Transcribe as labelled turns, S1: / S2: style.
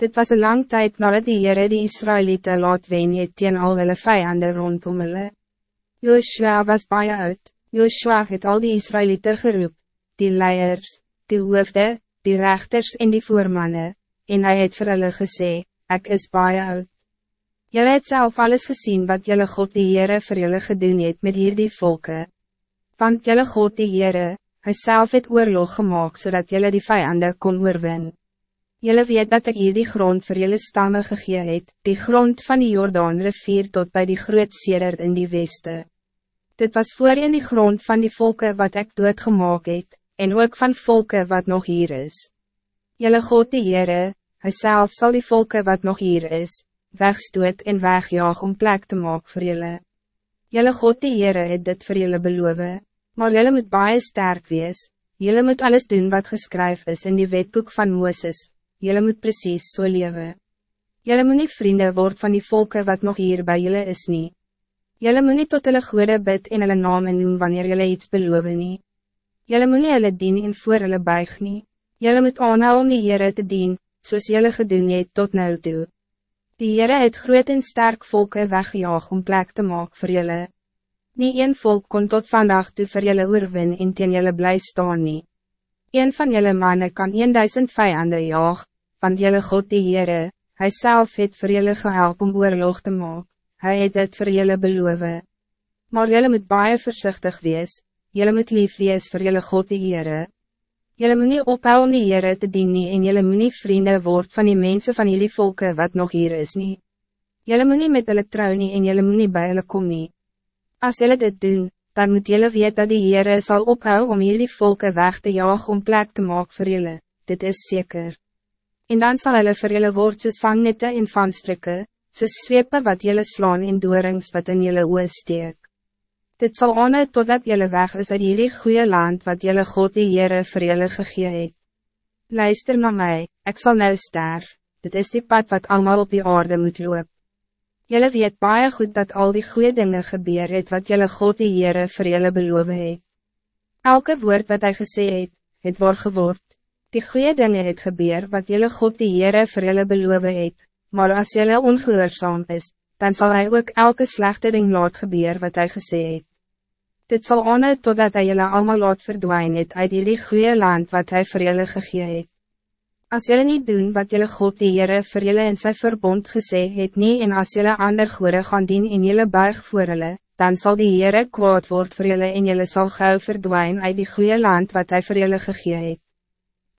S1: Dit was een lang tijd nadat die Heere die Israëlieten laat wen het teen al hulle vijanden rondom hulle. Joshua was baie oud, Joshua het al die Israëlieten geroep, die leiers, die hoofde, die rechters en die voormannen, en hij het vir hulle gesê, ek is baie oud. Julle het zelf alles gezien wat julle God die Heere vir julle gedoen het met hierdie volke. Want julle God die Heere, hy self het oorlog gemaakt zodat julle die vijanden kon oorwin. Julle weet dat ik hier die grond voor julle stammen gegee het, die grond van die Jordaan rivier tot bij die groot seder in die weste. Dit was voor in die grond van die volken wat ik doodgemaak het, en ook van volken wat nog hier is. Julle God die Heere, hy self sal die volken wat nog hier is, wegstoot en wegjaag om plek te maken voor jullie. Jullie God die Heere het dit voor jullie beloven, maar jullie moet baie sterk wees, jullie moet alles doen wat geschreven is in die wetboek van Mooses, jullie moet precies zo so leven. Jullie moet niet vrienden worden van die volken wat nog hier bij jullie is niet. Jullie moet niet tot hulle goede bid en hulle namen noem wanneer jullie iets beloven niet. Jullie moet niet hulle dien en voor hulle buig nie. Jullie moet aanhou om die Heere te dien, soos jullie gedoen het tot nou toe. Die Heere het groot en sterk volke weggejaag om plek te maken voor jullie. Niet één volk kon tot vandaag toe voor jullie oorwin en teen jullie blij staan nie. Een van jullie mannen kan 1000 vijanden jaag, want jullie God die Heere, hij zelf het voor jullie gehelp om oorlog te maken. Hij het dit voor jullie beloven. Maar jullie moet baie voorzichtig wees, jullie moet lief wees voor jullie God die Heere. Jullie moet niet ophou om die Heere te dien nie en jullie moet niet vrienden word van die mensen van jullie volken wat nog hier is nie. Jullie moet niet met hulle trou nie en jullie moet niet bij hulle kom nie. As jullie dit doen, dan moet jullie weten dat die Heere zal ophou om jullie volken weg te jaag om plek te maken voor jullie. dit is zeker. En dan zal hulle vir jullie word soos vangnette en vanstrikke, soos zwepe wat jullie slaan en doorings wat in jullie oor steek. Dit zal aanhou totdat jelle weg is uit jullie goede land wat jelle God die Heere vir jylle gegee het. Luister naar mij, ik zal nou sterf, dit is die pad wat allemaal op die aarde moet loop. Jelle weet baie goed dat al die goede dingen gebeur het wat jelle God die Heere vir jylle beloof het. Elke woord wat hij gesê het, het waar geword. Die goede dingen het gebeur wat jelle God die Heere vir jylle beloof het, maar als jelle ongehoorzaam is, dan zal hij ook elke slechte ding laat gebeur wat hij gesê het. Dit zal aanhou totdat hy julle allemaal laat verdwijn het uit die goede land wat hij vir julle gegee het. As julle niet doen wat julle God die Heere vir julle in sy verbond gesê het nie en as julle ander goede gaan dien en julle buig voor julle, dan zal die Heere kwaad word vir julle en julle sal gauw verdwijn uit die goede land wat hij vir julle gegee het.